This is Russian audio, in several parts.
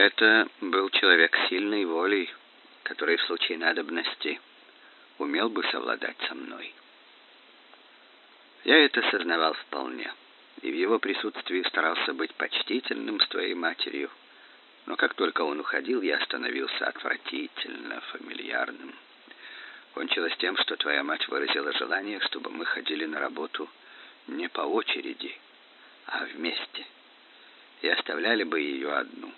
Это был человек сильной волей, который в случае надобности умел бы совладать со мной. Я это сознавал вполне, и в его присутствии старался быть почтительным с твоей матерью. Но как только он уходил, я становился отвратительно фамильярным. Кончилось тем, что твоя мать выразила желание, чтобы мы ходили на работу не по очереди, а вместе. И оставляли бы ее одну.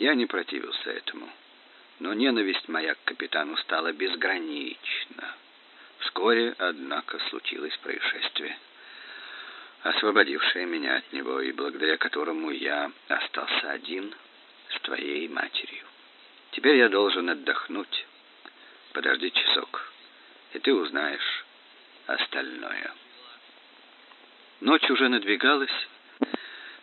Я не противился этому. Но ненависть моя к капитану стала безгранична. Вскоре, однако, случилось происшествие, освободившее меня от него и благодаря которому я остался один с твоей матерью. Теперь я должен отдохнуть. Подожди часок, и ты узнаешь остальное. Ночь уже надвигалась,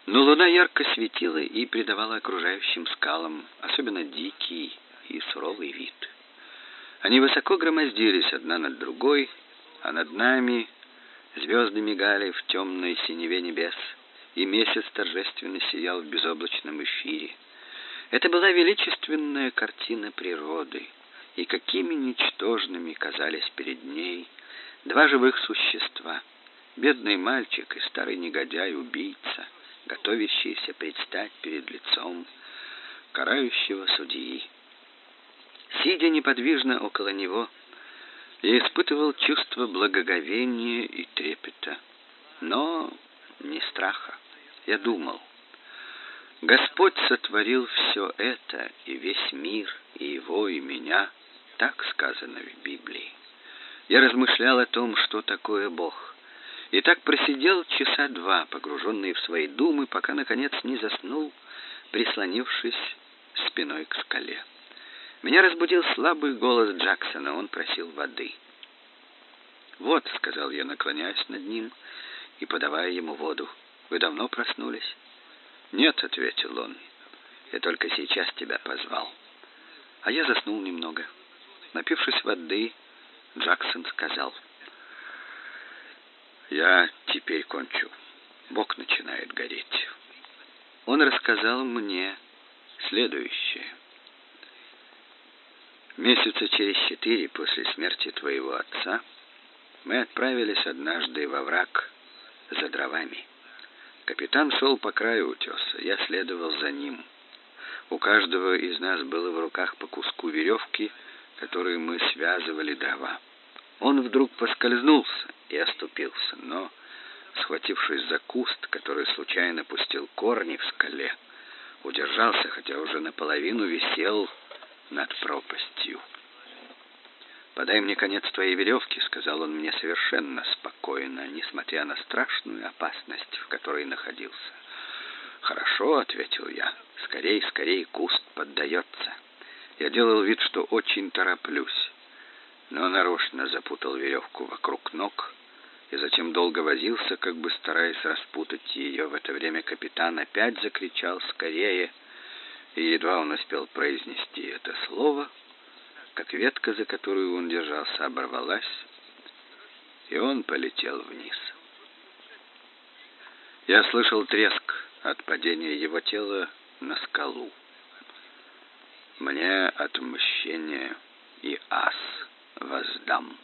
но луна ярко светила и придавала окружающим скалам особенно дикий и суровый вид. Они высоко громоздились одна над другой, а над нами звезды мигали в темной синеве небес, и месяц торжественно сиял в безоблачном эфире. Это была величественная картина природы, и какими ничтожными казались перед ней два живых существа: бедный мальчик и старый негодяй-убийца, готовящиеся предстать перед лицом карающего судьи. Сидя неподвижно около него, я испытывал чувство благоговения и трепета, но не страха. Я думал, Господь сотворил все это, и весь мир, и его, и меня, так сказано в Библии. Я размышлял о том, что такое Бог, и так просидел часа два, погруженный в свои думы, пока, наконец, не заснул, прислонившись спиной к скале. Меня разбудил слабый голос Джексона. Он просил воды. "Вот", сказал я, наклоняясь над ним и подавая ему воду. "Вы давно проснулись?" "Нет", ответил он. "Я только сейчас тебя позвал". А я заснул немного. Напившись воды, Джексон сказал: "Я теперь кончу. Бок начинает гореть". Он рассказал мне следующее. Месяца через четыре после смерти твоего отца мы отправились однажды во враг за дровами. Капитан шел по краю утеса, я следовал за ним. У каждого из нас было в руках по куску веревки, которой мы связывали дрова. Он вдруг поскользнулся и оступился, но, схватившись за куст, который случайно пустил корни в скале, удержался, хотя уже наполовину висел над пропастью. «Подай мне конец твоей веревки», — сказал он мне совершенно спокойно, несмотря на страшную опасность, в которой находился. «Хорошо», — ответил я, — «скорей, скорей, куст поддается». Я делал вид, что очень тороплюсь, но нарочно запутал веревку вокруг ног и затем долго возился, как бы стараясь распутать ее. В это время капитан опять закричал «Скорее!» и едва он успел произнести это слово, как ветка, за которую он держался, оборвалась, и он полетел вниз. Я слышал треск от падения его тела на скалу. Мне отмщение и ас воздам.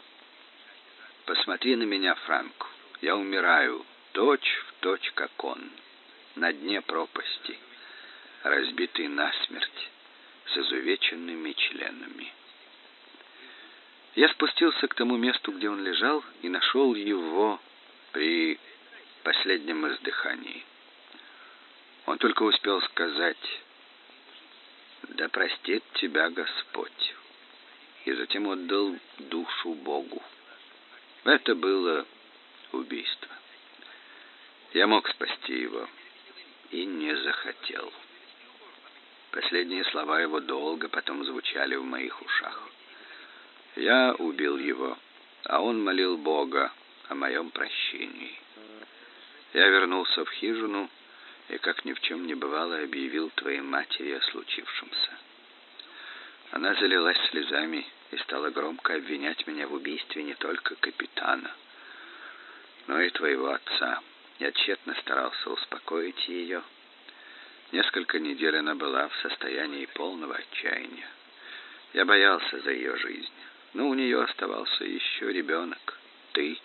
Посмотри на меня, Франк. Я умираю, точь в точь, как он, на дне пропасти разбитый насмерть, с изувеченными членами. Я спустился к тому месту, где он лежал, и нашел его при последнем издыхании. Он только успел сказать «Да простит тебя Господь», и затем отдал душу Богу. Это было убийство. Я мог спасти его и не захотел. Последние слова его долго потом звучали в моих ушах. Я убил его, а он молил Бога о моем прощении. Я вернулся в хижину и, как ни в чем не бывало, объявил твоей матери о случившемся. Она залилась слезами и стала громко обвинять меня в убийстве не только капитана, но и твоего отца. Я тщетно старался успокоить ее, Несколько недель она была в состоянии полного отчаяния. Я боялся за ее жизнь, но у нее оставался еще ребенок, ты,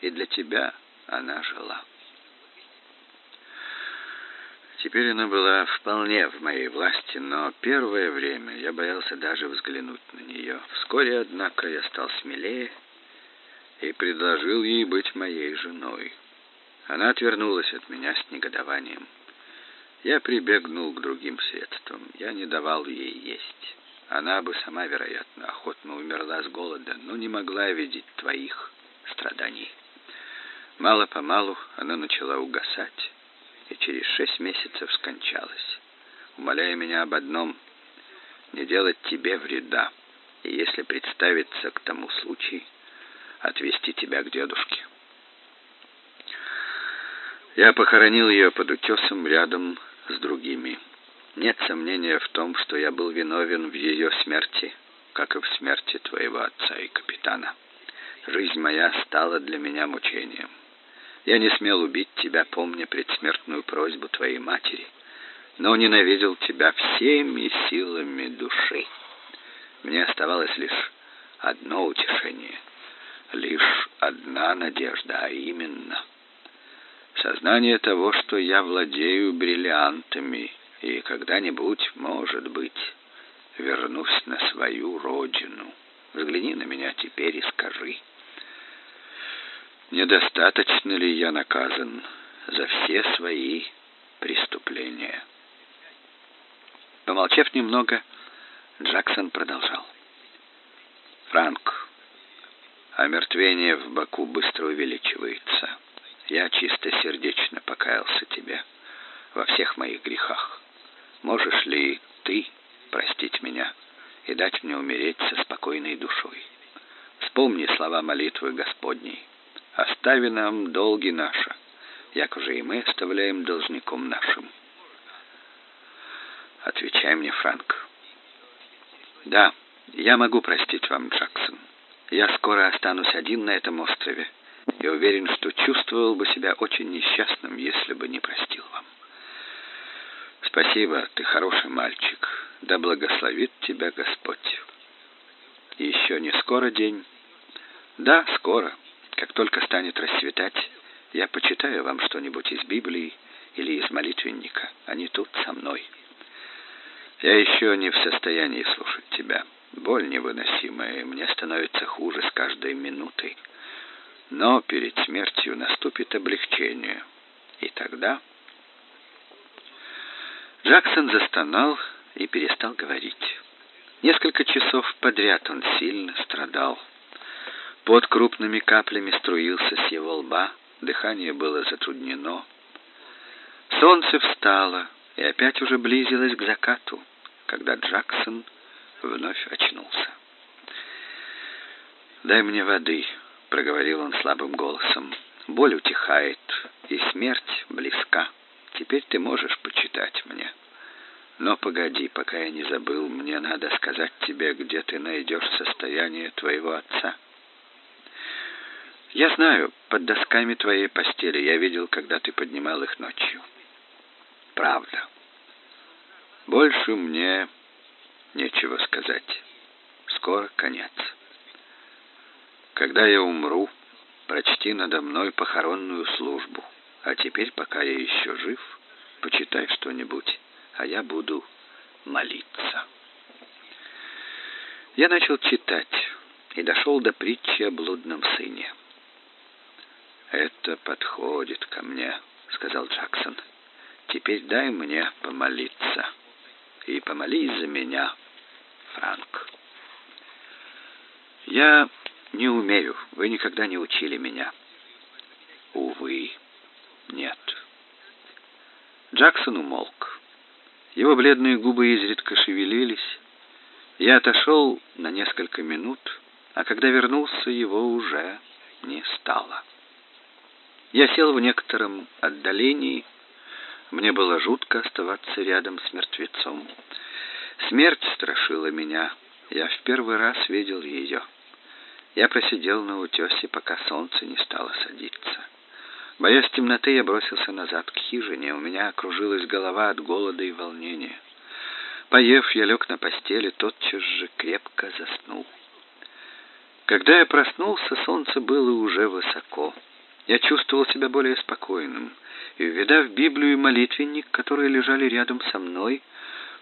и для тебя она жила. Теперь она была вполне в моей власти, но первое время я боялся даже взглянуть на нее. Вскоре, однако, я стал смелее и предложил ей быть моей женой. Она отвернулась от меня с негодованием. Я прибегнул к другим средствам. Я не давал ей есть. Она бы сама, вероятно, охотно умерла с голода, но не могла видеть твоих страданий. Мало-помалу она начала угасать и через шесть месяцев скончалась, умоляя меня об одном — не делать тебе вреда, и если представится к тому случай, отвезти тебя к дедушке. Я похоронил ее под утесом рядом с другими. Нет сомнения в том, что я был виновен в ее смерти, как и в смерти твоего отца и капитана. Жизнь моя стала для меня мучением. Я не смел убить тебя, помня предсмертную просьбу твоей матери, но ненавидел тебя всеми силами души. Мне оставалось лишь одно утешение, лишь одна надежда, а именно сознание того, что я владею бриллиантами и когда-нибудь, может быть, вернусь на свою родину. Взгляни на меня теперь и скажи, недостаточно ли я наказан за все свои преступления. Помолчав немного, Джексон продолжал. Франк, омертвение в боку быстро увеличивается. Я чисто сердечно покаялся тебе во всех моих грехах. Можешь ли ты простить меня и дать мне умереть со спокойной душой? Вспомни слова молитвы Господней остави нам долги наши, як уже и мы оставляем должником нашим. Отвечай мне, Франк. Да, я могу простить вам, Джексон. Я скоро останусь один на этом острове и уверен, что чувствовал бы себя очень несчастным, если бы не простил вам. Спасибо, ты хороший мальчик. Да благословит тебя Господь. Еще не скоро день? Да, скоро. Как только станет расцветать, я почитаю вам что-нибудь из Библии или из молитвенника. Они тут со мной. Я еще не в состоянии слушать тебя. Боль невыносимая, и мне становится хуже с каждой минутой. Но перед смертью наступит облегчение. И тогда... Джексон застонал и перестал говорить. Несколько часов подряд он сильно страдал. Под крупными каплями струился с его лба, дыхание было затруднено. Солнце встало и опять уже близилось к закату, когда Джексон вновь очнулся. «Дай мне воды», — проговорил он слабым голосом. «Боль утихает, и смерть близка. Теперь ты можешь почитать мне. Но погоди, пока я не забыл, мне надо сказать тебе, где ты найдешь состояние твоего отца». Я знаю, под досками твоей постели я видел, когда ты поднимал их ночью. Правда. Больше мне нечего сказать. Скоро конец. Когда я умру, прочти надо мной похоронную службу. А теперь, пока я еще жив, почитай что-нибудь, а я буду молиться. Я начал читать и дошел до притчи о блудном сыне. «Это подходит ко мне», — сказал Джексон. «Теперь дай мне помолиться. И помолись за меня, Франк». «Я не умею. Вы никогда не учили меня». «Увы, нет». Джексон умолк. Его бледные губы изредка шевелились. Я отошел на несколько минут, а когда вернулся, его уже не стало. Я сел в некотором отдалении. Мне было жутко оставаться рядом с мертвецом. Смерть страшила меня. Я в первый раз видел ее. Я просидел на утесе, пока солнце не стало садиться. Боясь темноты, я бросился назад к хижине. У меня окружилась голова от голода и волнения. Поев, я лег на постели, тотчас же крепко заснул. Когда я проснулся, солнце было уже высоко. Я чувствовал себя более спокойным, и, увидав Библию и молитвенник, которые лежали рядом со мной,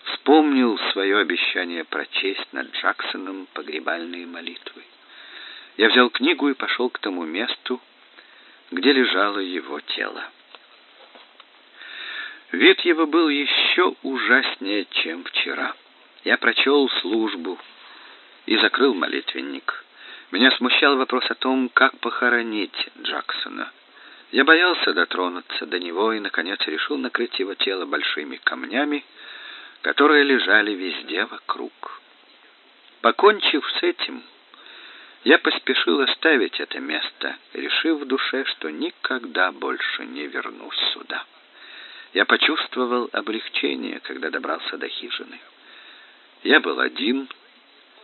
вспомнил свое обещание прочесть над Джексоном погребальные молитвы. Я взял книгу и пошел к тому месту, где лежало его тело. Вид его был еще ужаснее, чем вчера. Я прочел службу и закрыл молитвенник. Меня смущал вопрос о том, как похоронить Джексона. Я боялся дотронуться до него и, наконец, решил накрыть его тело большими камнями, которые лежали везде вокруг. Покончив с этим, я поспешил оставить это место, решив в душе, что никогда больше не вернусь сюда. Я почувствовал облегчение, когда добрался до хижины. Я был один,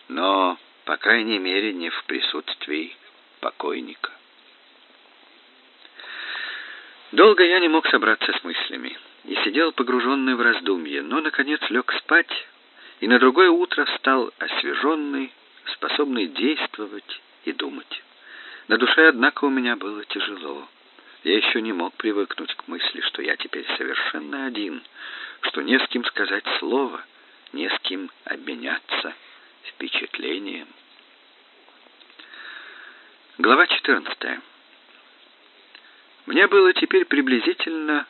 но по крайней мере, не в присутствии покойника. Долго я не мог собраться с мыслями и сидел погруженный в раздумье, но, наконец, лег спать и на другое утро стал освеженный, способный действовать и думать. На душе, однако, у меня было тяжело. Я еще не мог привыкнуть к мысли, что я теперь совершенно один, что не с кем сказать слово, не с кем обменяться впечатлением. Глава 14. Мне было теперь приблизительно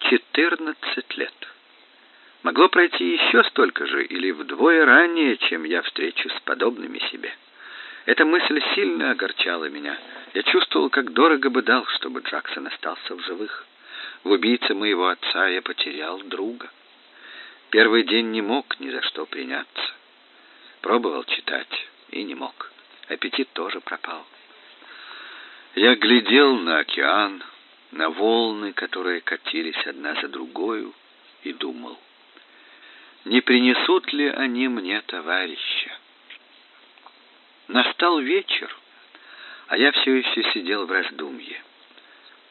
14 лет. Могло пройти еще столько же или вдвое ранее, чем я встречу с подобными себе. Эта мысль сильно огорчала меня. Я чувствовал, как дорого бы дал, чтобы Джексон остался в живых. В убийце моего отца я потерял друга. Первый день не мог ни за что приняться. Пробовал читать и не мог. Аппетит тоже пропал. Я глядел на океан, на волны, которые катились одна за другой, и думал, не принесут ли они мне товарища. Настал вечер, а я все еще сидел в раздумье.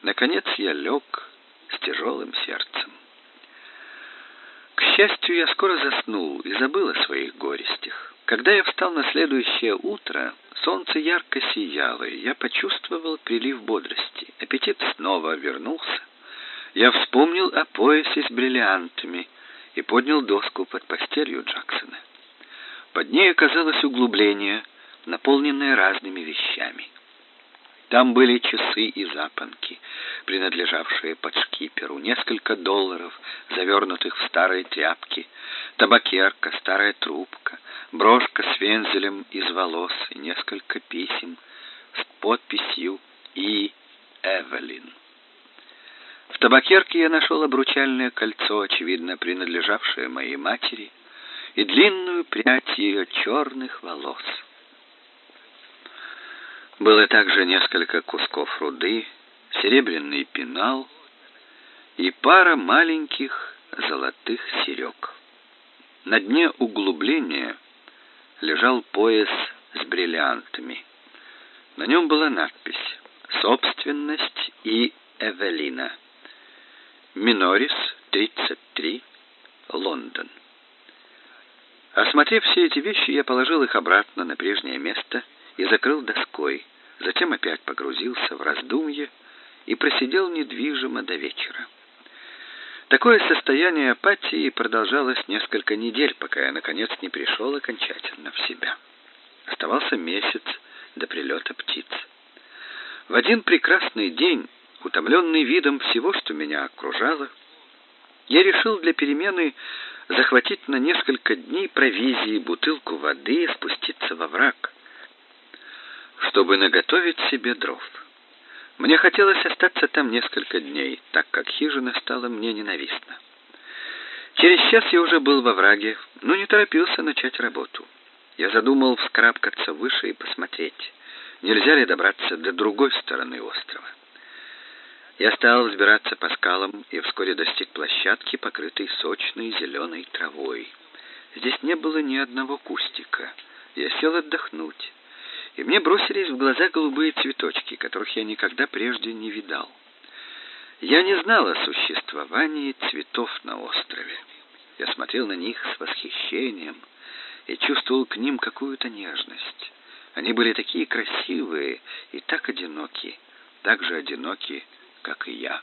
Наконец я лег с тяжелым сердцем. К счастью, я скоро заснул и забыл о своих горестях. Когда я встал на следующее утро, солнце ярко сияло, и я почувствовал прилив бодрости. Аппетит снова вернулся. Я вспомнил о поясе с бриллиантами и поднял доску под постелью Джексона. Под ней оказалось углубление, наполненное разными вещами. Там были часы и запонки, принадлежавшие подшкиперу, несколько долларов, завернутых в старые тряпки, табакерка, старая трубка, брошка с вензелем из волос и несколько писем с подписью «И. Эвелин». В табакерке я нашел обручальное кольцо, очевидно принадлежавшее моей матери, и длинную прядь ее черных волос. Было также несколько кусков руды, серебряный пенал и пара маленьких золотых серег. На дне углубления лежал пояс с бриллиантами. На нем была надпись «Собственность и Эвелина». Минорис, 33, Лондон. Осмотрев все эти вещи, я положил их обратно на прежнее место и закрыл доской. Затем опять погрузился в раздумье и просидел недвижимо до вечера. Такое состояние апатии продолжалось несколько недель, пока я наконец не пришел окончательно в себя. Оставался месяц до прилета птиц. В один прекрасный день, утомленный видом всего, что меня окружало, я решил для перемены захватить на несколько дней провизии, бутылку воды и спуститься во враг чтобы наготовить себе дров. Мне хотелось остаться там несколько дней, так как хижина стала мне ненавистна. Через час я уже был во враге, но не торопился начать работу. Я задумал вскарабкаться выше и посмотреть, нельзя ли добраться до другой стороны острова. Я стал взбираться по скалам и вскоре достиг площадки, покрытой сочной зеленой травой. Здесь не было ни одного кустика. Я сел отдохнуть и мне бросились в глаза голубые цветочки, которых я никогда прежде не видал. Я не знал о существовании цветов на острове. Я смотрел на них с восхищением и чувствовал к ним какую-то нежность. Они были такие красивые и так одиноки, так же одиноки, как и я.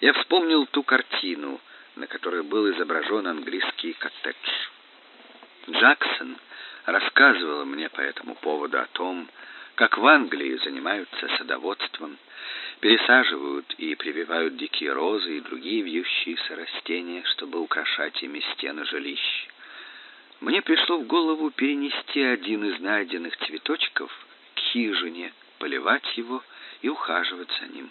Я вспомнил ту картину, на которой был изображен английский коттедж. Джексон рассказывал мне по этому поводу о том, как в Англии занимаются садоводством, пересаживают и прививают дикие розы и другие вьющиеся растения, чтобы украшать ими стены жилищ. Мне пришло в голову перенести один из найденных цветочков к хижине, поливать его и ухаживать за ним.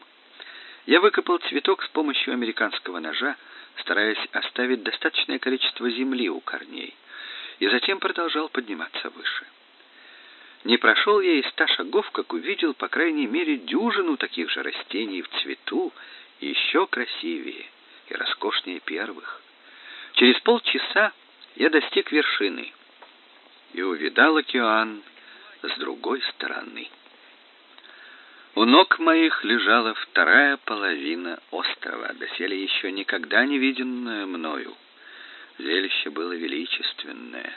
Я выкопал цветок с помощью американского ножа, стараясь оставить достаточное количество земли у корней, и затем продолжал подниматься выше. Не прошел я и ста шагов, как увидел, по крайней мере, дюжину таких же растений в цвету, еще красивее и роскошнее первых. Через полчаса я достиг вершины и увидал океан с другой стороны. У ног моих лежала вторая половина острова, доселе еще никогда не виденная мною. Зрелище было величественное,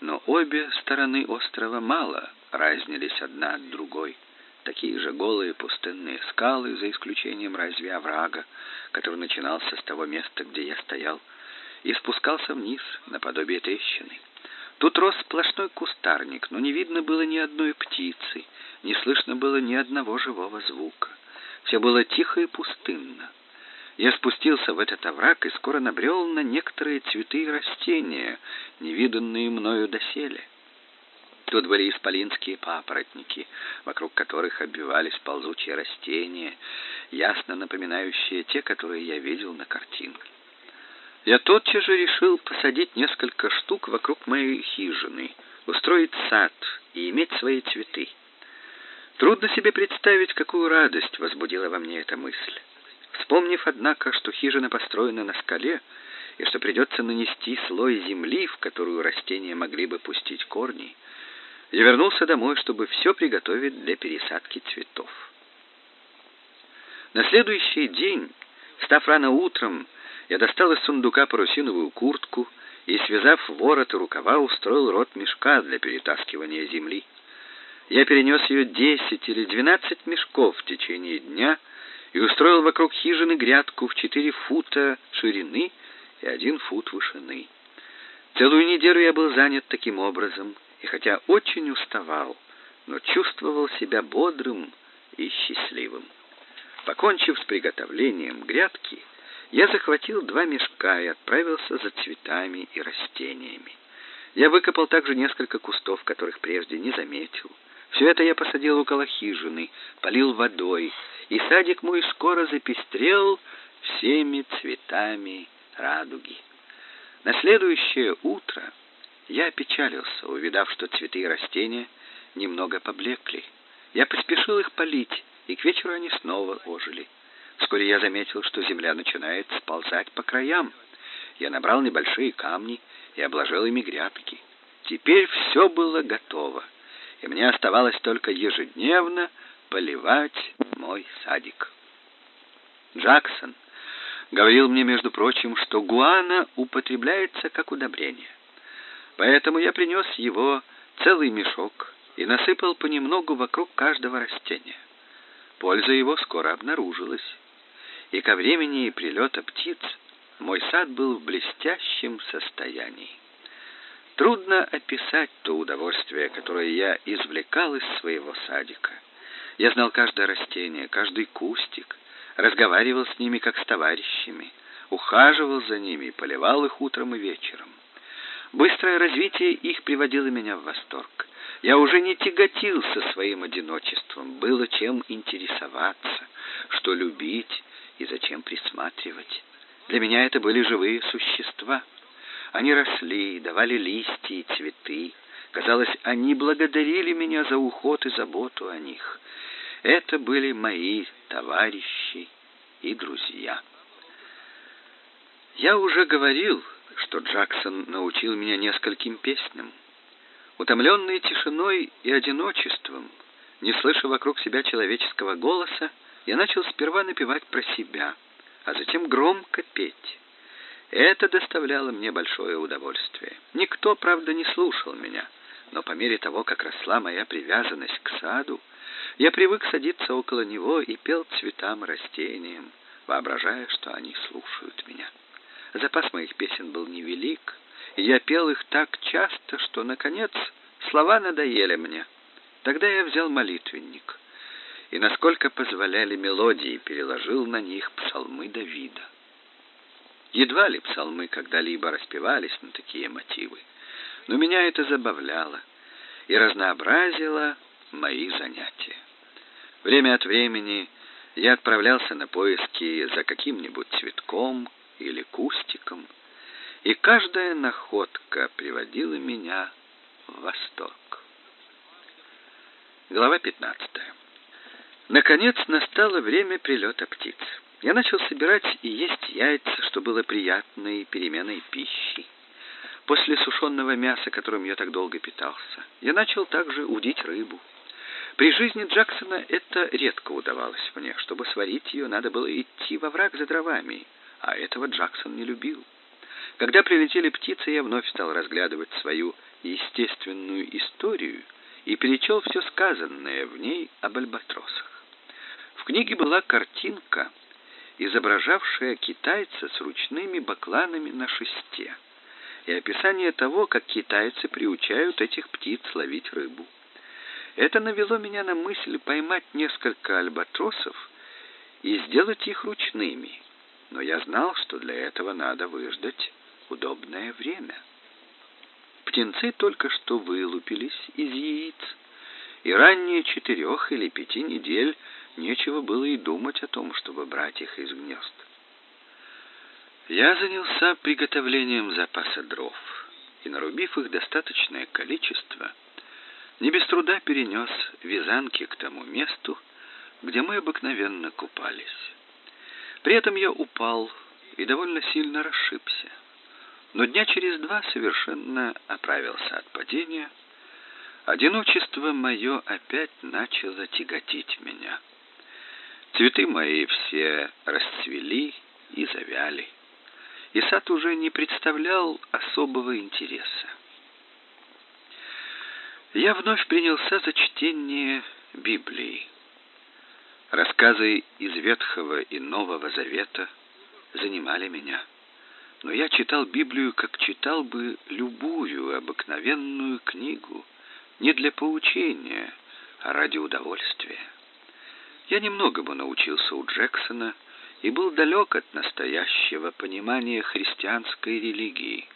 но обе стороны острова мало разнились одна от другой. Такие же голые пустынные скалы, за исключением разве оврага, который начинался с того места, где я стоял, и спускался вниз, наподобие трещины. Тут рос сплошной кустарник, но не видно было ни одной птицы, не слышно было ни одного живого звука. Все было тихо и пустынно. Я спустился в этот овраг и скоро набрел на некоторые цветы и растения, невиданные мною доселе. Тут были исполинские папоротники, вокруг которых обвивались ползучие растения, ясно напоминающие те, которые я видел на картинке. Я тотчас же решил посадить несколько штук вокруг моей хижины, устроить сад и иметь свои цветы. Трудно себе представить, какую радость возбудила во мне эта мысль. Вспомнив, однако, что хижина построена на скале, и что придется нанести слой земли, в которую растения могли бы пустить корни, я вернулся домой, чтобы все приготовить для пересадки цветов. На следующий день, став рано утром, я достал из сундука парусиновую куртку и, связав ворот и рукава, устроил рот мешка для перетаскивания земли. Я перенес ее десять или двенадцать мешков в течение дня и устроил вокруг хижины грядку в четыре фута ширины и один фут вышины. Целую неделю я был занят таким образом, и хотя очень уставал, но чувствовал себя бодрым и счастливым. Покончив с приготовлением грядки, я захватил два мешка и отправился за цветами и растениями. Я выкопал также несколько кустов, которых прежде не заметил. Все это я посадил около хижины, полил водой, и садик мой скоро запестрел всеми цветами радуги. На следующее утро я опечалился, увидав, что цветы и растения немного поблекли. Я поспешил их полить, и к вечеру они снова ожили. Вскоре я заметил, что земля начинает сползать по краям. Я набрал небольшие камни и обложил ими грядки. Теперь все было готово, и мне оставалось только ежедневно поливать мой садик. Джексон говорил мне, между прочим, что гуана употребляется как удобрение. Поэтому я принес его целый мешок и насыпал понемногу вокруг каждого растения. Польза его скоро обнаружилась и ко времени прилета птиц мой сад был в блестящем состоянии. Трудно описать то удовольствие, которое я извлекал из своего садика. Я знал каждое растение, каждый кустик, разговаривал с ними как с товарищами, ухаживал за ними, поливал их утром и вечером. Быстрое развитие их приводило меня в восторг. Я уже не тяготился своим одиночеством, было чем интересоваться, что любить и зачем присматривать. Для меня это были живые существа. Они росли, давали листья и цветы. Казалось, они благодарили меня за уход и заботу о них. Это были мои товарищи и друзья. Я уже говорил, что Джексон научил меня нескольким песням. Утомленный тишиной и одиночеством, не слыша вокруг себя человеческого голоса, я начал сперва напевать про себя, а затем громко петь. Это доставляло мне большое удовольствие. Никто, правда, не слушал меня, но по мере того, как росла моя привязанность к саду, я привык садиться около него и пел цветам и растениям, воображая, что они слушают меня. Запас моих песен был невелик, и я пел их так часто, что, наконец, слова надоели мне. Тогда я взял молитвенник и, насколько позволяли мелодии, переложил на них псалмы Давида. Едва ли псалмы когда-либо распевались на такие мотивы, но меня это забавляло и разнообразило мои занятия. Время от времени я отправлялся на поиски за каким-нибудь цветком или кустиком, и каждая находка приводила меня в восторг. Глава 15. Наконец настало время прилета птиц. Я начал собирать и есть яйца, что было приятной переменой пищи. После сушеного мяса, которым я так долго питался, я начал также удить рыбу. При жизни Джексона это редко удавалось мне. Чтобы сварить ее, надо было идти во враг за дровами, а этого Джексон не любил. Когда прилетели птицы, я вновь стал разглядывать свою естественную историю и перечел все сказанное в ней об альбатросах. В книге была картинка, изображавшая китайца с ручными бакланами на шесте, и описание того, как китайцы приучают этих птиц ловить рыбу. Это навело меня на мысль поймать несколько альбатросов и сделать их ручными, но я знал, что для этого надо выждать удобное время. Птенцы только что вылупились из яиц, и ранее четырех или пяти недель нечего было и думать о том, чтобы брать их из гнезд. Я занялся приготовлением запаса дров, и, нарубив их достаточное количество, не без труда перенес вязанки к тому месту, где мы обыкновенно купались. При этом я упал и довольно сильно расшибся. Но дня через два совершенно оправился от падения. Одиночество мое опять начало тяготить меня. Цветы мои все расцвели и завяли, и сад уже не представлял особого интереса я вновь принялся за чтение Библии. Рассказы из Ветхого и Нового Завета занимали меня. Но я читал Библию, как читал бы любую обыкновенную книгу, не для поучения, а ради удовольствия. Я немного бы научился у Джексона и был далек от настоящего понимания христианской религии.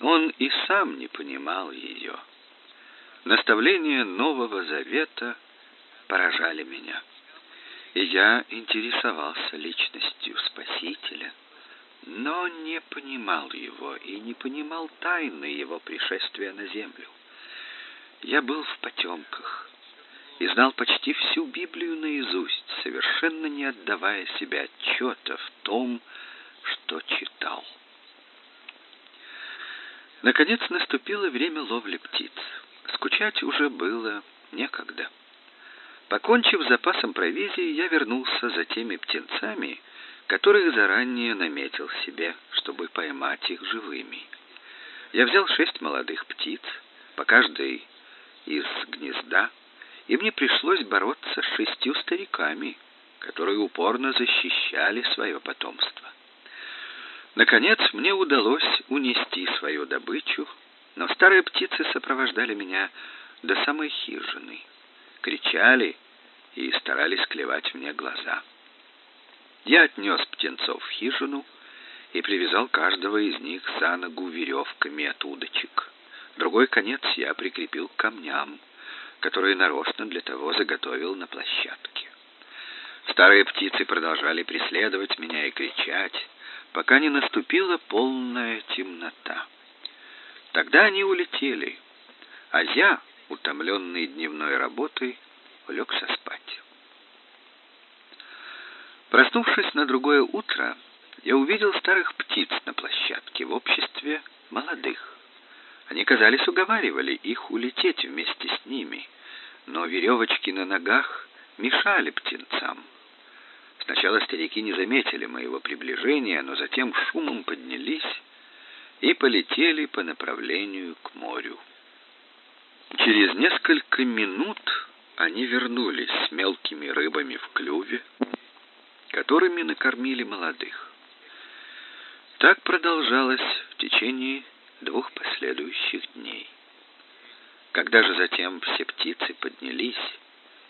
Он и сам не понимал ее. Наставления Нового Завета поражали меня. И я интересовался личностью Спасителя, но не понимал его и не понимал тайны его пришествия на землю. Я был в потемках и знал почти всю Библию наизусть, совершенно не отдавая себе отчета в том, что читал. Наконец наступило время ловли птиц. Скучать уже было некогда. Покончив запасом провизии, я вернулся за теми птенцами, которых заранее наметил себе, чтобы поймать их живыми. Я взял шесть молодых птиц, по каждой из гнезда, и мне пришлось бороться с шестью стариками, которые упорно защищали свое потомство. Наконец мне удалось унести свою добычу но старые птицы сопровождали меня до самой хижины, кричали и старались клевать мне глаза. Я отнес птенцов в хижину и привязал каждого из них за ногу веревками от удочек. Другой конец я прикрепил к камням, которые нарочно для того заготовил на площадке. Старые птицы продолжали преследовать меня и кричать, пока не наступила полная темнота. Тогда они улетели, а я, утомленный дневной работой, улегся спать. Проснувшись на другое утро, я увидел старых птиц на площадке в обществе молодых. Они, казались, уговаривали их улететь вместе с ними, но веревочки на ногах мешали птенцам, Сначала старики не заметили моего приближения, но затем шумом поднялись и полетели по направлению к морю. Через несколько минут они вернулись с мелкими рыбами в клюве, которыми накормили молодых. Так продолжалось в течение двух последующих дней. Когда же затем все птицы поднялись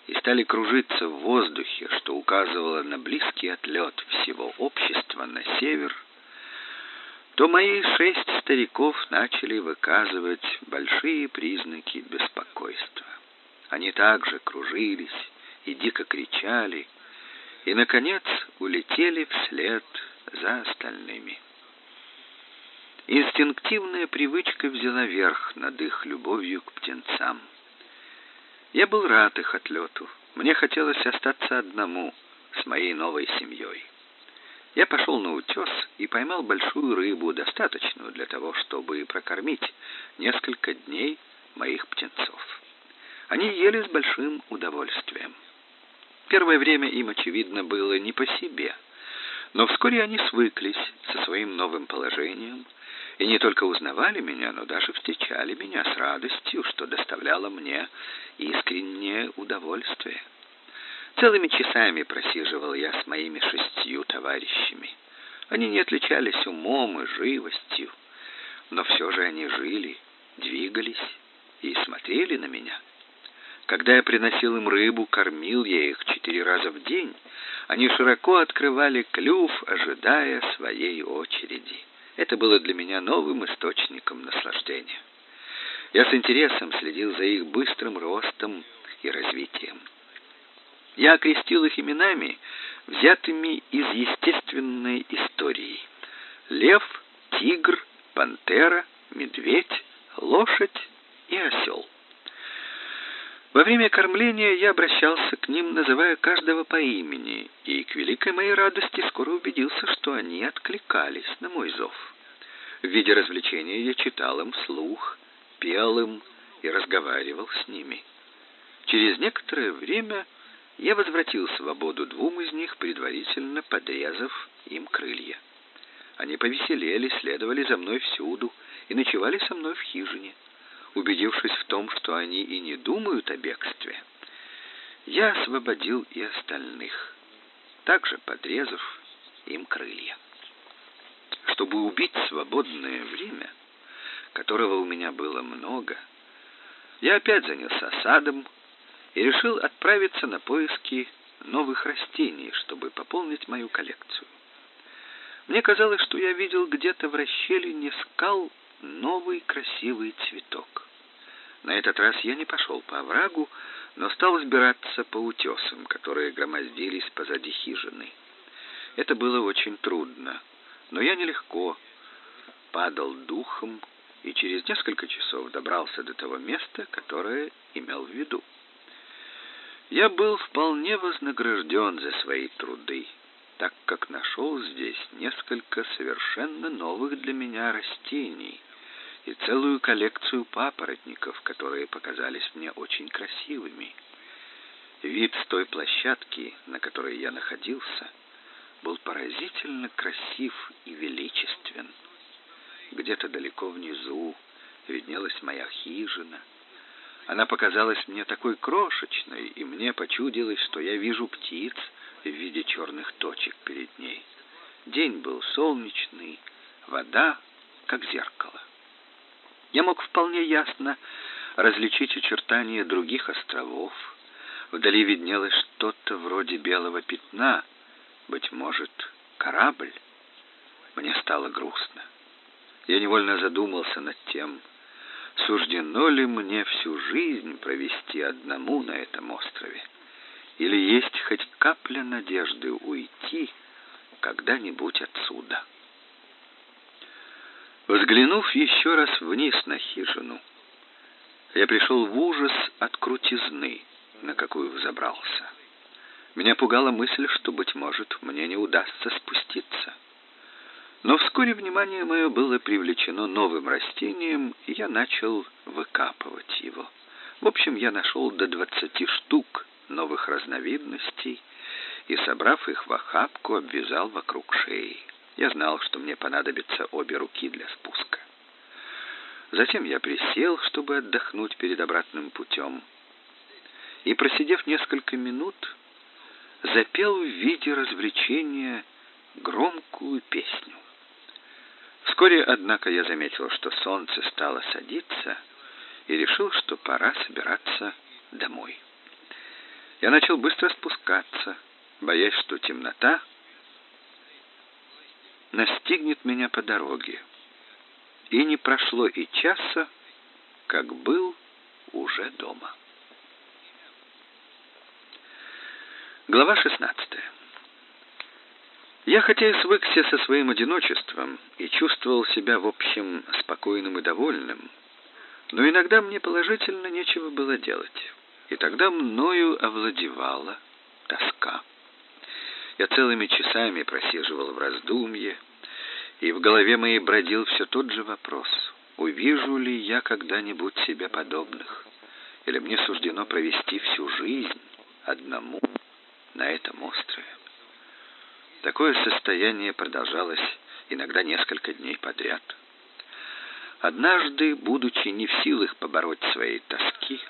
и стали кружиться в воздухе, что указывало на близкий отлет всего общества на север, то мои шесть стариков начали выказывать большие признаки беспокойства. Они также кружились и дико кричали, и, наконец, улетели вслед за остальными. Инстинктивная привычка взяла верх над их любовью к птенцам. Я был рад их отлету. Мне хотелось остаться одному с моей новой семьей. Я пошел на утес и поймал большую рыбу, достаточную для того, чтобы прокормить несколько дней моих птенцов. Они ели с большим удовольствием. Первое время им, очевидно, было не по себе, но вскоре они свыклись со своим новым положением и не только узнавали меня, но даже встречали меня с радостью, что доставляло мне искреннее удовольствие. Целыми часами просиживал я с моими шестью товарищами. Они не отличались умом и живостью, но все же они жили, двигались и смотрели на меня. Когда я приносил им рыбу, кормил я их четыре раза в день, они широко открывали клюв, ожидая своей очереди. Это было для меня новым источником наслаждения. Я с интересом следил за их быстрым ростом и развитием. Я окрестил их именами, взятыми из естественной истории. Лев, тигр, пантера, медведь, лошадь и осел. Во время кормления я обращался к ним, называя каждого по имени, и к великой моей радости скоро убедился, что они откликались на мой зов. В виде развлечения я читал им вслух, пел им и разговаривал с ними. Через некоторое время я возвратил свободу двум из них, предварительно подрезав им крылья. Они повеселели, следовали за мной всюду и ночевали со мной в хижине. Убедившись в том, что они и не думают о бегстве, я освободил и остальных, также подрезав им крылья. Чтобы убить свободное время, которого у меня было много, я опять занялся садом и решил отправиться на поиски новых растений, чтобы пополнить мою коллекцию. Мне казалось, что я видел где-то в расщелине скал новый красивый цветок. На этот раз я не пошел по оврагу, но стал взбираться по утесам, которые громоздились позади хижины. Это было очень трудно, но я нелегко падал духом и через несколько часов добрался до того места, которое имел в виду. Я был вполне вознагражден за свои труды, так как нашел здесь несколько совершенно новых для меня растений и целую коллекцию папоротников, которые показались мне очень красивыми. Вид с той площадки, на которой я находился, был поразительно красив и величествен. Где-то далеко внизу виднелась моя хижина — она показалась мне такой крошечной, и мне почудилось, что я вижу птиц в виде черных точек перед ней. День был солнечный, вода как зеркало. Я мог вполне ясно различить очертания других островов. Вдали виднелось что-то вроде белого пятна, быть может, корабль. Мне стало грустно. Я невольно задумался над тем, суждено ли мне всю жизнь провести одному на этом острове? Или есть хоть капля надежды уйти когда-нибудь отсюда? Взглянув еще раз вниз на хижину, я пришел в ужас от крутизны, на какую взобрался. Меня пугала мысль, что, быть может, мне не удастся спуститься. Но вскоре внимание мое было привлечено новым растением, и я начал выкапывать его. В общем, я нашел до двадцати штук новых разновидностей и, собрав их в охапку, обвязал вокруг шеи. Я знал, что мне понадобятся обе руки для спуска. Затем я присел, чтобы отдохнуть перед обратным путем. И, просидев несколько минут, запел в виде развлечения громкую песню. Вскоре, однако, я заметил, что солнце стало садиться, и решил, что пора собираться домой. Я начал быстро спускаться, боясь, что темнота настигнет меня по дороге. И не прошло и часа, как был уже дома. Глава 16. Я хотя и свыкся со своим одиночеством и чувствовал себя в общем спокойным и довольным, но иногда мне положительно нечего было делать, и тогда мною овладевала тоска. Я целыми часами просиживал в раздумье, и в голове моей бродил все тот же вопрос: увижу ли я когда-нибудь себе подобных, или мне суждено провести всю жизнь одному на этом острове? Такое состояние продолжалось иногда несколько дней подряд. Однажды, будучи не в силах побороть свои тоски,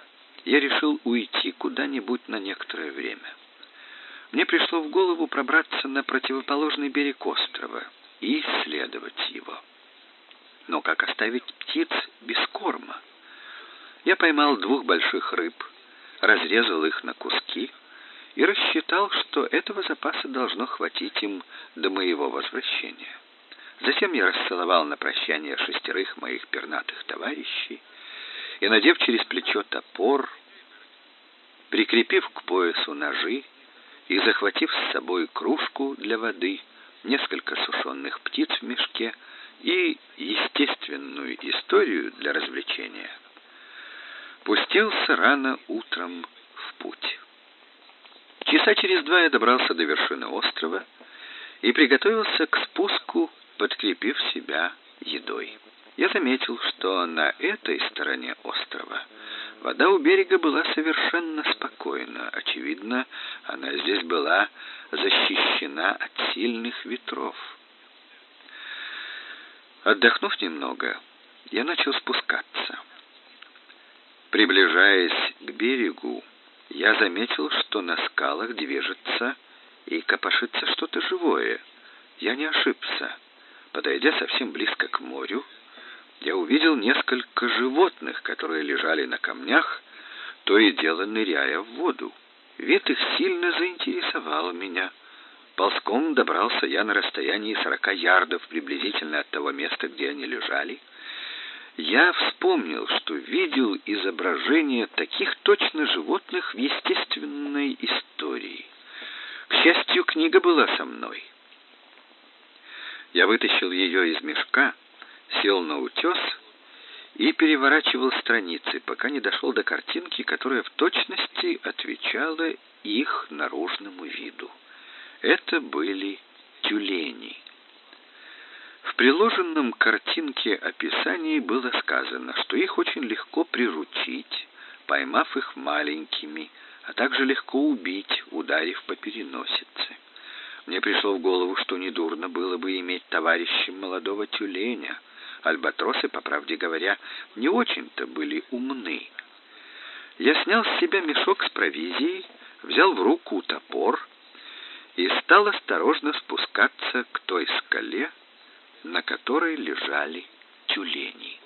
я решил уйти куда-нибудь на некоторое время. Мне пришло в голову пробраться на противоположный берег острова и исследовать его. Но как оставить птиц без корма? Я поймал двух больших рыб, разрезал их на куски и рассчитал, что этого запаса должно хватить им до моего возвращения. Затем я расцеловал на прощание шестерых моих пернатых товарищей и, надев через плечо топор, прикрепив к поясу ножи и захватив с собой кружку для воды, несколько сушеных птиц в мешке и естественную историю для развлечения, пустился рано утром в путь. Часа через два я добрался до вершины острова и приготовился к спуску, подкрепив себя едой. Я заметил, что на этой стороне острова вода у берега была совершенно спокойна. Очевидно, она здесь была защищена от сильных ветров. Отдохнув немного, я начал спускаться. Приближаясь к берегу, я заметил, что на скалах движется и копошится что-то живое. Я не ошибся. Подойдя совсем близко к морю, я увидел несколько животных, которые лежали на камнях, то и дело ныряя в воду. Вид их сильно заинтересовал меня. Ползком добрался я на расстоянии сорока ярдов приблизительно от того места, где они лежали, я вспомнил, что видел изображение таких точно животных в естественной истории. К счастью, книга была со мной. Я вытащил ее из мешка, сел на утес и переворачивал страницы, пока не дошел до картинки, которая в точности отвечала их наружному виду. Это были тюлени. В приложенном картинке описании было сказано, что их очень легко приручить, поймав их маленькими, а также легко убить, ударив по переносице. Мне пришло в голову, что недурно было бы иметь товарищем молодого тюленя. Альбатросы, по правде говоря, не очень-то были умны. Я снял с себя мешок с провизией, взял в руку топор и стал осторожно спускаться к той скале, на которой лежали тюлени.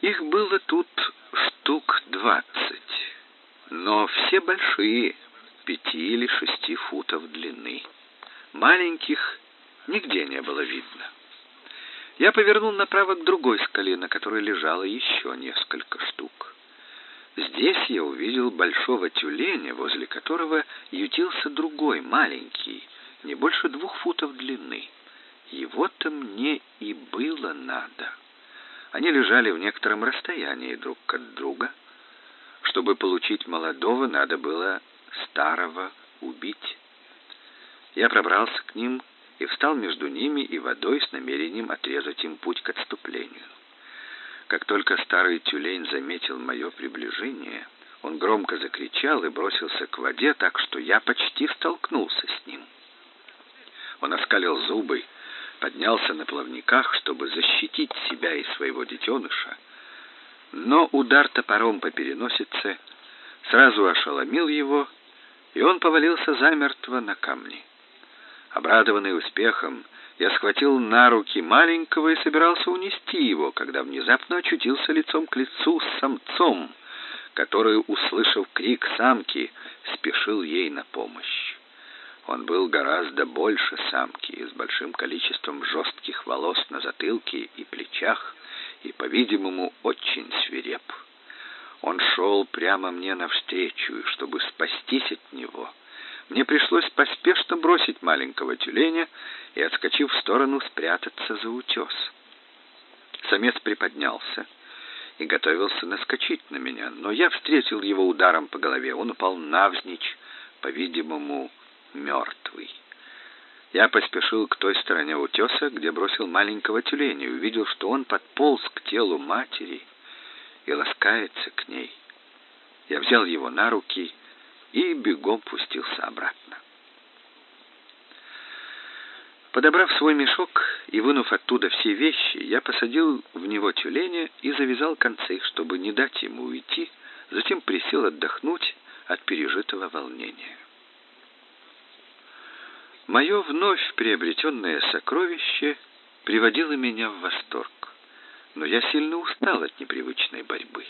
Их было тут штук двадцать, но все большие, пяти или шести футов длины. Маленьких нигде не было видно. Я повернул направо к другой скале, на которой лежало еще несколько штук. Здесь я увидел большого тюленя, возле которого ютился другой, маленький, не больше двух футов длины. Его-то мне и было надо. Они лежали в некотором расстоянии друг от друга. Чтобы получить молодого, надо было старого убить. Я пробрался к ним и встал между ними и водой с намерением отрезать им путь к отступлению. Как только старый тюлень заметил мое приближение, Он громко закричал и бросился к воде, так что я почти столкнулся с ним. Он оскалил зубы, поднялся на плавниках, чтобы защитить себя и своего детеныша, но удар топором по переносице сразу ошеломил его, и он повалился замертво на камни. Обрадованный успехом, я схватил на руки маленького и собирался унести его, когда внезапно очутился лицом к лицу с самцом, который, услышав крик самки, спешил ей на помощь. Он был гораздо больше самки, с большим количеством жестких волос на затылке и плечах, и, по-видимому, очень свиреп. Он шел прямо мне навстречу, и чтобы спастись от него, мне пришлось поспешно бросить маленького тюленя и, отскочив в сторону, спрятаться за утес. Самец приподнялся и готовился наскочить на меня, но я встретил его ударом по голове. Он упал навзничь, по-видимому, мертвый. Я поспешил к той стороне утеса, где бросил маленького тюленя, и увидел, что он подполз к телу матери и ласкается к ней. Я взял его на руки и бегом пустился обратно. Подобрав свой мешок и вынув оттуда все вещи, я посадил в него тюленя и завязал концы, чтобы не дать ему уйти, затем присел отдохнуть от пережитого волнения. Мое вновь приобретенное сокровище приводило меня в восторг, но я сильно устал от непривычной борьбы.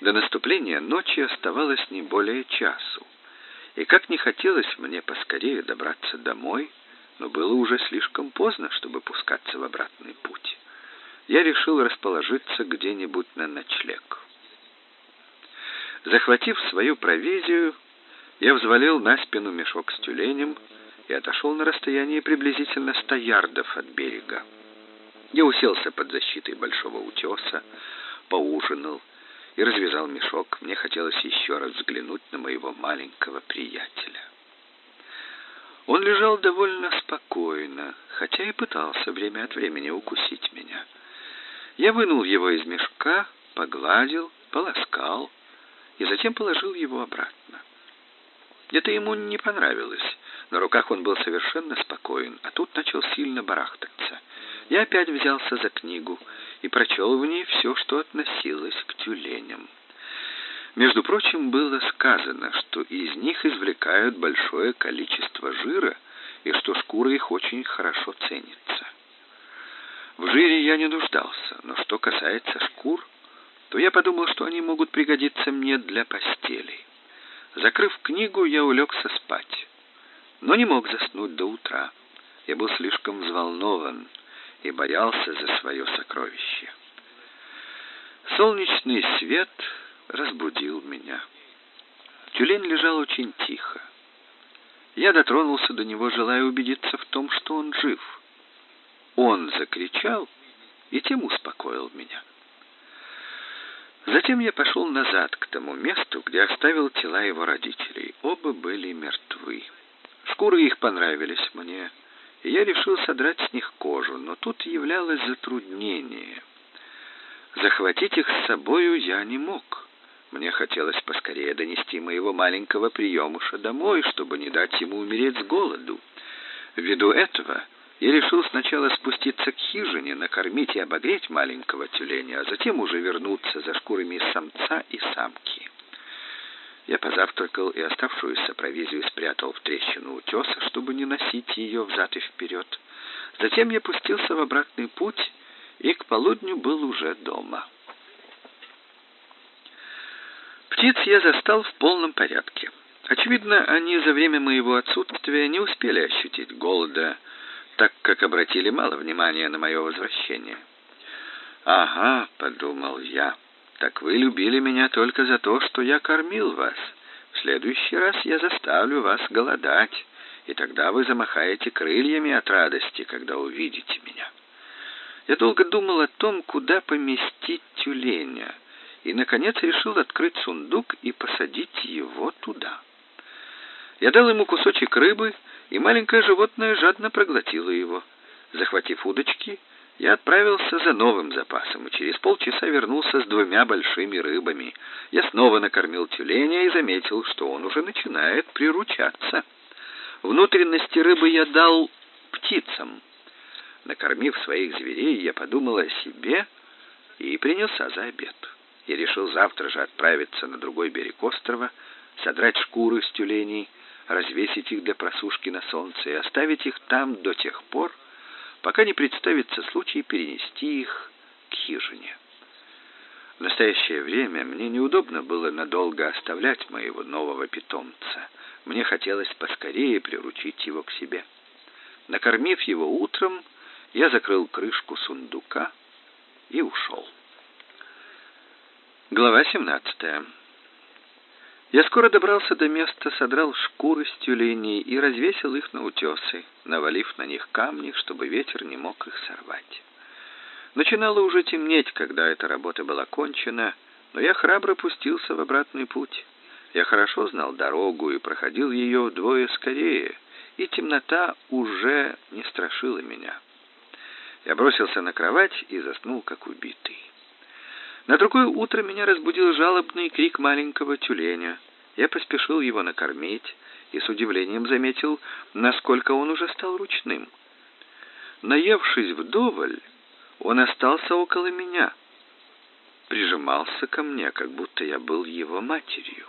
До наступления ночи оставалось не более часу, и как не хотелось мне поскорее добраться домой, но было уже слишком поздно, чтобы пускаться в обратный путь. Я решил расположиться где-нибудь на ночлег. Захватив свою провизию, я взвалил на спину мешок с тюленем и отошел на расстояние приблизительно ста ярдов от берега. Я уселся под защитой большого утеса, поужинал и развязал мешок. Мне хотелось еще раз взглянуть на моего маленького приятеля. Он лежал довольно спокойно, хотя и пытался время от времени укусить меня. Я вынул его из мешка, погладил, полоскал и затем положил его обратно. Это ему не понравилось. На руках он был совершенно спокоен, а тут начал сильно барахтаться. Я опять взялся за книгу и прочел в ней все, что относилось к тюленям. Между прочим, было сказано, что из них извлекают большое количество жира и что шкура их очень хорошо ценится. В жире я не нуждался, но что касается шкур, то я подумал, что они могут пригодиться мне для постели. Закрыв книгу, я улегся спать но не мог заснуть до утра. Я был слишком взволнован и боялся за свое сокровище. Солнечный свет разбудил меня. Тюлень лежал очень тихо. Я дотронулся до него, желая убедиться в том, что он жив. Он закричал и тем успокоил меня. Затем я пошел назад к тому месту, где оставил тела его родителей. Оба были мертвы. Шкуры их понравились мне, и я решил содрать с них кожу, но тут являлось затруднение. Захватить их с собою я не мог. Мне хотелось поскорее донести моего маленького приемыша домой, чтобы не дать ему умереть с голоду. Ввиду этого я решил сначала спуститься к хижине, накормить и обогреть маленького тюленя, а затем уже вернуться за шкурами самца и самки. Я позавтракал и оставшуюся провизию спрятал в трещину утеса, чтобы не носить ее взад и вперед. Затем я пустился в обратный путь и к полудню был уже дома. Птиц я застал в полном порядке. Очевидно, они за время моего отсутствия не успели ощутить голода, так как обратили мало внимания на мое возвращение. «Ага», — подумал я, — так вы любили меня только за то, что я кормил вас. В следующий раз я заставлю вас голодать, и тогда вы замахаете крыльями от радости, когда увидите меня. Я долго думал о том, куда поместить тюленя, и, наконец, решил открыть сундук и посадить его туда. Я дал ему кусочек рыбы, и маленькое животное жадно проглотило его. Захватив удочки, Я отправился за новым запасом и через полчаса вернулся с двумя большими рыбами. Я снова накормил тюленя и заметил, что он уже начинает приручаться. Внутренности рыбы я дал птицам. Накормив своих зверей, я подумал о себе и принялся за обед. Я решил завтра же отправиться на другой берег острова, содрать шкуры с тюленей, развесить их для просушки на солнце и оставить их там до тех пор, пока не представится случай перенести их к хижине. В настоящее время мне неудобно было надолго оставлять моего нового питомца. Мне хотелось поскорее приручить его к себе. Накормив его утром, я закрыл крышку сундука и ушел. Глава 17. Я скоро добрался до места, содрал шкуры с тюленей и развесил их на утесы, навалив на них камни, чтобы ветер не мог их сорвать. Начинало уже темнеть, когда эта работа была кончена, но я храбро пустился в обратный путь. Я хорошо знал дорогу и проходил ее вдвое скорее, и темнота уже не страшила меня. Я бросился на кровать и заснул, как убитый. На другое утро меня разбудил жалобный крик маленького тюленя. Я поспешил его накормить и с удивлением заметил, насколько он уже стал ручным. Наевшись вдоволь, он остался около меня, прижимался ко мне, как будто я был его матерью.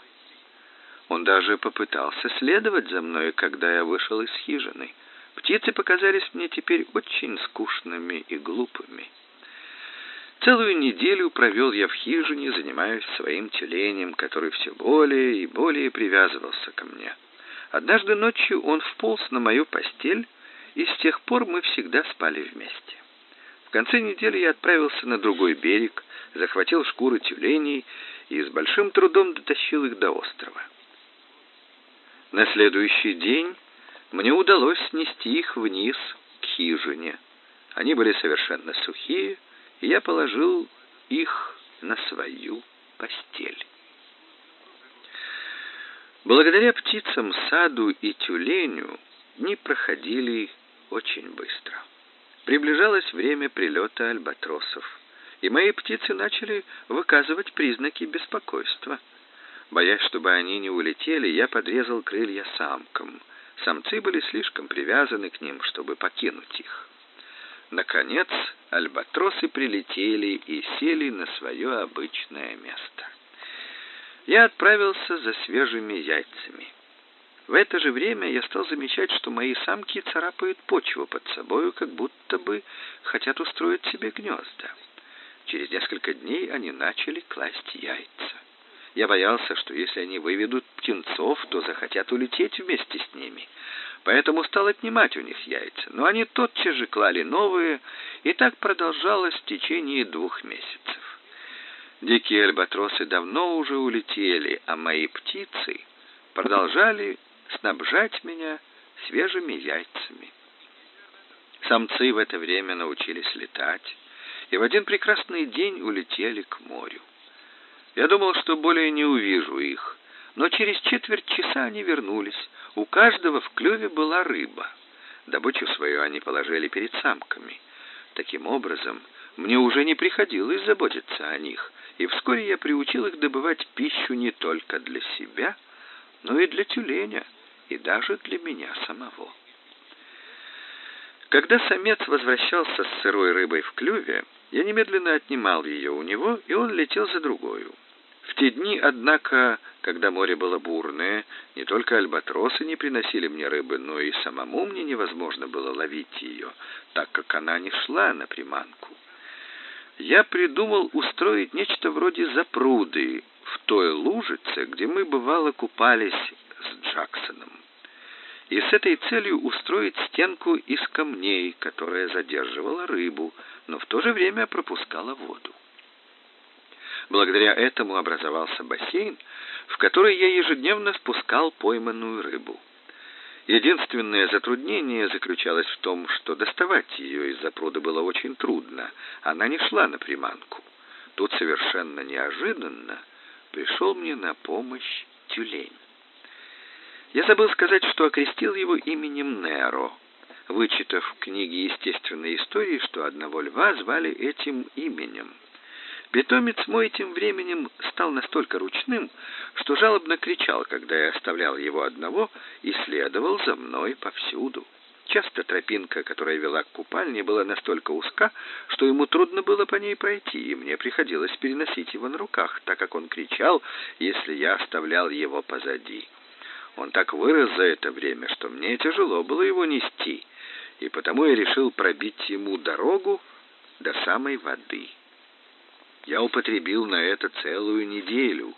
Он даже попытался следовать за мной, когда я вышел из хижины. Птицы показались мне теперь очень скучными и глупыми. Целую неделю провел я в хижине, занимаясь своим тюленем, который все более и более привязывался ко мне. Однажды ночью он вполз на мою постель, и с тех пор мы всегда спали вместе. В конце недели я отправился на другой берег, захватил шкуры тюленей и с большим трудом дотащил их до острова. На следующий день мне удалось снести их вниз к хижине. Они были совершенно сухие, и я положил их на свою постель. Благодаря птицам, саду и тюленю дни проходили очень быстро. Приближалось время прилета альбатросов, и мои птицы начали выказывать признаки беспокойства. Боясь, чтобы они не улетели, я подрезал крылья самкам. Самцы были слишком привязаны к ним, чтобы покинуть их. Наконец, альбатросы прилетели и сели на свое обычное место. Я отправился за свежими яйцами. В это же время я стал замечать, что мои самки царапают почву под собою, как будто бы хотят устроить себе гнезда. Через несколько дней они начали класть яйца. Я боялся, что если они выведут птенцов, то захотят улететь вместе с ними поэтому стал отнимать у них яйца. Но они тотчас же клали новые, и так продолжалось в течение двух месяцев. Дикие альбатросы давно уже улетели, а мои птицы продолжали снабжать меня свежими яйцами. Самцы в это время научились летать, и в один прекрасный день улетели к морю. Я думал, что более не увижу их, но через четверть часа они вернулись, у каждого в клюве была рыба. Добычу свою они положили перед самками. Таким образом, мне уже не приходилось заботиться о них, и вскоре я приучил их добывать пищу не только для себя, но и для тюленя, и даже для меня самого. Когда самец возвращался с сырой рыбой в клюве, я немедленно отнимал ее у него, и он летел за другую. В те дни, однако, когда море было бурное, не только альбатросы не приносили мне рыбы, но и самому мне невозможно было ловить ее, так как она не шла на приманку. Я придумал устроить нечто вроде запруды в той лужице, где мы бывало купались с Джексоном. И с этой целью устроить стенку из камней, которая задерживала рыбу, но в то же время пропускала воду. Благодаря этому образовался бассейн, в который я ежедневно спускал пойманную рыбу. Единственное затруднение заключалось в том, что доставать ее из запруда было очень трудно. Она не шла на приманку. Тут совершенно неожиданно пришел мне на помощь тюлень. Я забыл сказать, что окрестил его именем Неро. вычитав в книге естественной истории, что одного льва звали этим именем. Питомец мой тем временем стал настолько ручным, что жалобно кричал, когда я оставлял его одного, и следовал за мной повсюду. Часто тропинка, которая вела к купальне, была настолько узка, что ему трудно было по ней пройти, и мне приходилось переносить его на руках, так как он кричал, если я оставлял его позади. Он так вырос за это время, что мне тяжело было его нести, и потому я решил пробить ему дорогу до самой воды. Я употребил на это целую неделю,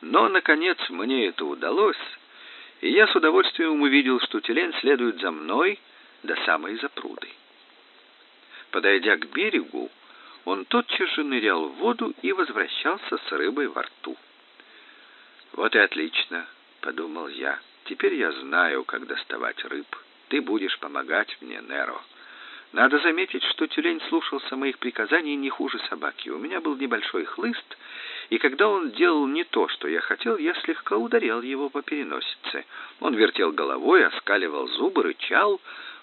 но, наконец, мне это удалось, и я с удовольствием увидел, что тюлень следует за мной до самой запруды. Подойдя к берегу, он тотчас же нырял в воду и возвращался с рыбой во рту. «Вот и отлично», — подумал я. «Теперь я знаю, как доставать рыб. Ты будешь помогать мне, Неро». Надо заметить, что тюлень слушался моих приказаний не хуже собаки. У меня был небольшой хлыст, и когда он делал не то, что я хотел, я слегка ударял его по переносице. Он вертел головой, оскаливал зубы, рычал,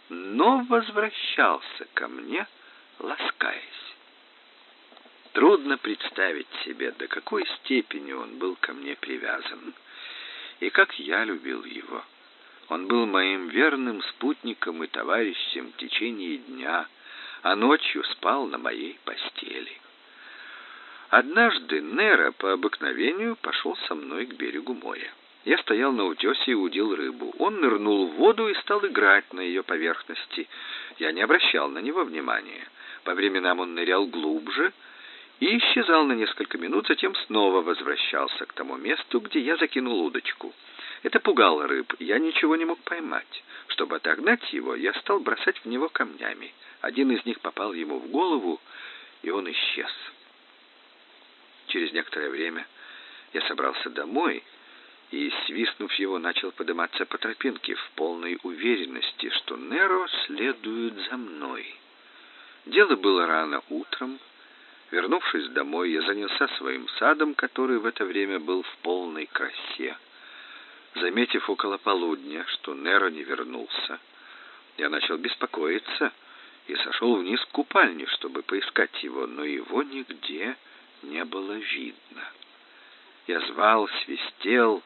но возвращался ко мне, ласкаясь. Трудно представить себе, до какой степени он был ко мне привязан, и как я любил его. Он был моим верным спутником и товарищем в течение дня, а ночью спал на моей постели. Однажды Нера по обыкновению пошел со мной к берегу моря. Я стоял на утесе и удил рыбу. Он нырнул в воду и стал играть на ее поверхности. Я не обращал на него внимания. По временам он нырял глубже и исчезал на несколько минут, затем снова возвращался к тому месту, где я закинул удочку. Это пугало рыб, я ничего не мог поймать. Чтобы отогнать его, я стал бросать в него камнями. Один из них попал ему в голову, и он исчез. Через некоторое время я собрался домой и, свистнув его, начал подниматься по тропинке в полной уверенности, что Неро следует за мной. Дело было рано утром. Вернувшись домой, я занялся своим садом, который в это время был в полной красе. Заметив около полудня, что Неро не вернулся, я начал беспокоиться и сошел вниз к купальне, чтобы поискать его, но его нигде не было видно. Я звал, свистел,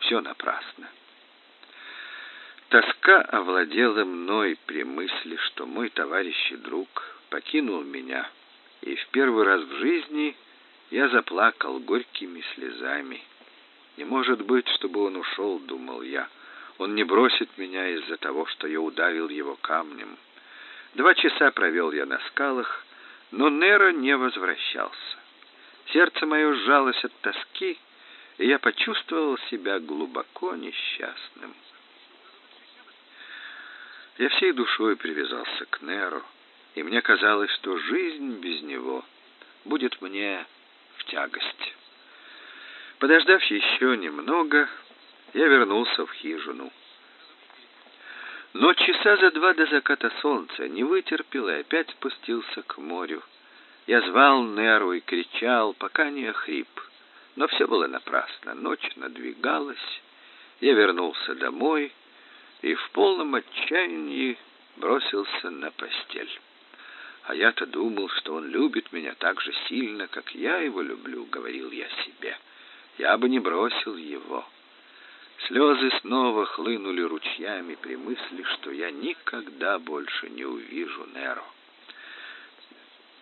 все напрасно. Тоска овладела мной при мысли, что мой товарищ и друг покинул меня, и в первый раз в жизни я заплакал горькими слезами. Не может быть, чтобы он ушел, думал я. Он не бросит меня из-за того, что я ударил его камнем. Два часа провел я на скалах, но Нера не возвращался. Сердце мое сжалось от тоски, и я почувствовал себя глубоко несчастным. Я всей душой привязался к Неру, и мне казалось, что жизнь без него будет мне в тягость. Подождав еще немного, я вернулся в хижину. Но часа за два до заката солнца не вытерпел и опять спустился к морю. Я звал Неру и кричал, пока не охрип. Но все было напрасно. Ночь надвигалась. Я вернулся домой и в полном отчаянии бросился на постель. А я-то думал, что он любит меня так же сильно, как я его люблю, говорил я себе я бы не бросил его. Слезы снова хлынули ручьями при мысли, что я никогда больше не увижу Неро.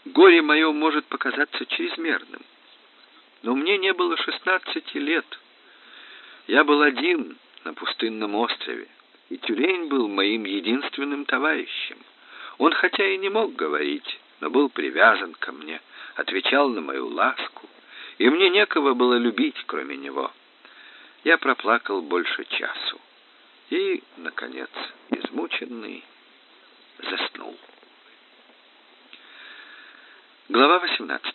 Горе мое может показаться чрезмерным, но мне не было шестнадцати лет. Я был один на пустынном острове, и тюлень был моим единственным товарищем. Он хотя и не мог говорить, но был привязан ко мне, отвечал на мою ласку, и мне некого было любить, кроме него. Я проплакал больше часу и, наконец, измученный, заснул. Глава 18.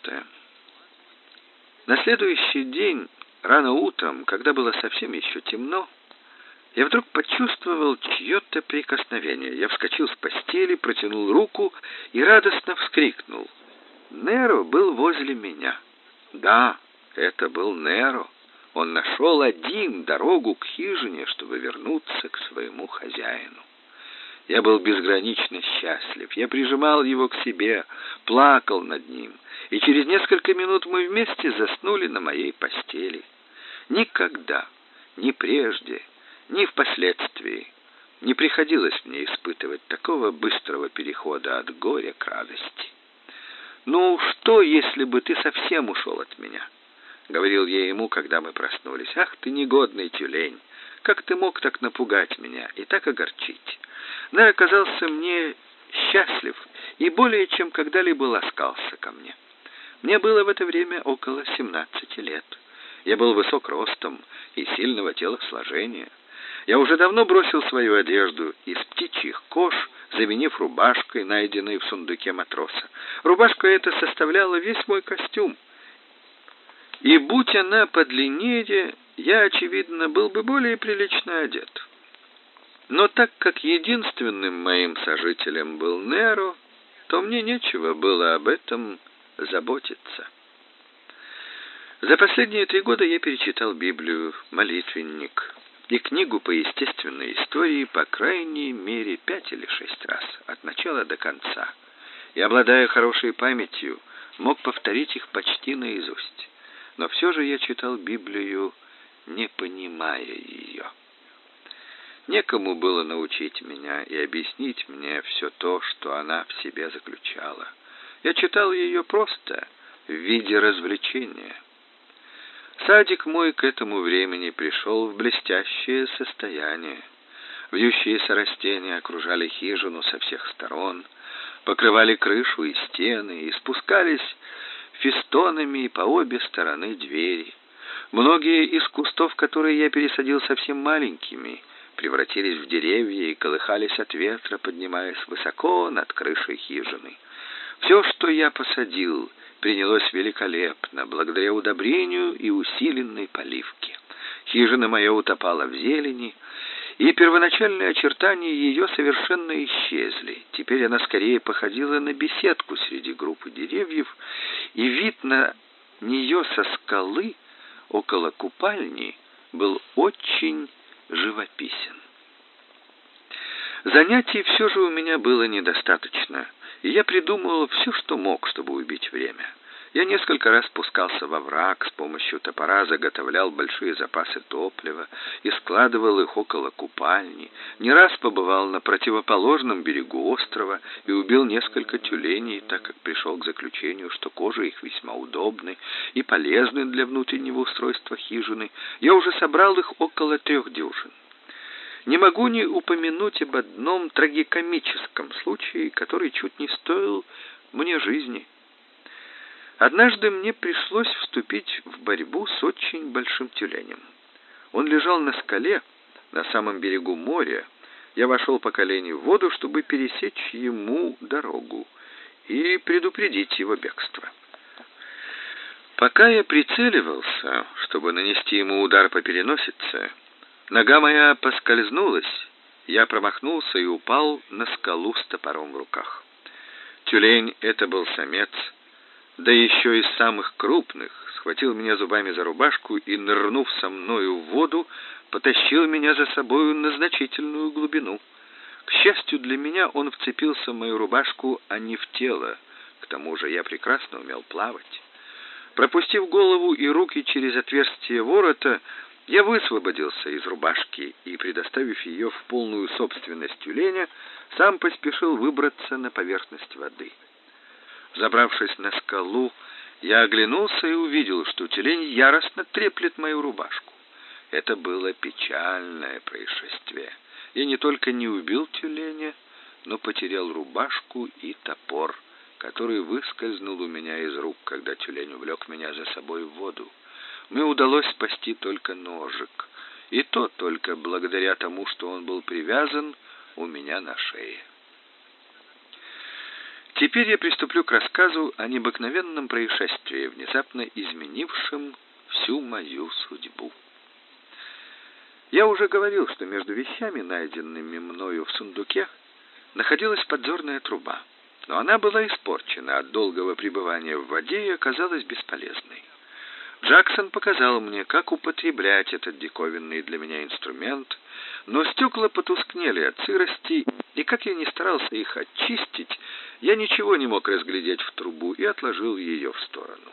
На следующий день, рано утром, когда было совсем еще темно, я вдруг почувствовал чье-то прикосновение. Я вскочил с постели, протянул руку и радостно вскрикнул. Неро был возле меня. Да, это был Неро. Он нашел один дорогу к хижине, чтобы вернуться к своему хозяину. Я был безгранично счастлив. Я прижимал его к себе, плакал над ним, и через несколько минут мы вместе заснули на моей постели. Никогда, ни прежде, ни впоследствии не приходилось мне испытывать такого быстрого перехода от горя к радости. «Ну, что, если бы ты совсем ушел от меня?» — говорил я ему, когда мы проснулись. «Ах ты негодный тюлень! Как ты мог так напугать меня и так огорчить?» Но оказался мне счастлив и более чем когда-либо ласкался ко мне. Мне было в это время около 17 лет. Я был высок ростом и сильного телосложения. Я уже давно бросил свою одежду из птичьих кож, заменив рубашкой, найденной в сундуке матроса. Рубашка эта составляла весь мой костюм. И будь она подлиннее, я, очевидно, был бы более прилично одет. Но так как единственным моим сожителем был Неро, то мне нечего было об этом заботиться. За последние три года я перечитал Библию, молитвенник и книгу по естественной истории по крайней мере пять или шесть раз, от начала до конца. И, обладая хорошей памятью, мог повторить их почти наизусть. Но все же я читал Библию, не понимая ее. Некому было научить меня и объяснить мне все то, что она в себе заключала. Я читал ее просто в виде развлечения. Садик мой к этому времени пришел в блестящее состояние. Вьющиеся растения окружали хижину со всех сторон, покрывали крышу и стены и спускались фестонами по обе стороны двери. Многие из кустов, которые я пересадил совсем маленькими, превратились в деревья и колыхались от ветра, поднимаясь высоко над крышей хижины. Все, что я посадил, принялось великолепно, благодаря удобрению и усиленной поливке. Хижина моя утопала в зелени, и первоначальные очертания ее совершенно исчезли. Теперь она скорее походила на беседку среди группы деревьев, и вид на нее со скалы около купальни был очень живописен. Занятий все же у меня было недостаточно, и я придумывал все, что мог, чтобы убить время. Я несколько раз спускался во враг, с помощью топора заготовлял большие запасы топлива и складывал их около купальни. Не раз побывал на противоположном берегу острова и убил несколько тюленей, так как пришел к заключению, что кожа их весьма удобны и полезны для внутреннего устройства хижины. Я уже собрал их около трех дюжин. Не могу не упомянуть об одном трагикомическом случае, который чуть не стоил мне жизни. Однажды мне пришлось вступить в борьбу с очень большим тюленем. Он лежал на скале на самом берегу моря. Я вошел по колени в воду, чтобы пересечь ему дорогу и предупредить его бегство. Пока я прицеливался, чтобы нанести ему удар по переносице, нога моя поскользнулась, я промахнулся и упал на скалу с топором в руках. Тюлень — это был самец — да еще из самых крупных, схватил меня зубами за рубашку и, нырнув со мною в воду, потащил меня за собою на значительную глубину. К счастью для меня, он вцепился в мою рубашку, а не в тело. К тому же я прекрасно умел плавать. Пропустив голову и руки через отверстие ворота, я высвободился из рубашки и, предоставив ее в полную собственность тюленя, сам поспешил выбраться на поверхность воды. Забравшись на скалу, я оглянулся и увидел, что тюлень яростно треплет мою рубашку. Это было печальное происшествие. Я не только не убил тюленя, но потерял рубашку и топор, который выскользнул у меня из рук, когда тюлень увлек меня за собой в воду. Мне удалось спасти только ножик, и то только благодаря тому, что он был привязан у меня на шее. Теперь я приступлю к рассказу о необыкновенном происшествии, внезапно изменившем всю мою судьбу. Я уже говорил, что между вещами, найденными мною в сундуке, находилась подзорная труба, но она была испорчена от долгого пребывания в воде и оказалась бесполезной. Джексон показал мне, как употреблять этот диковинный для меня инструмент, Но стекла потускнели от сырости, и как я не старался их очистить, я ничего не мог разглядеть в трубу и отложил ее в сторону.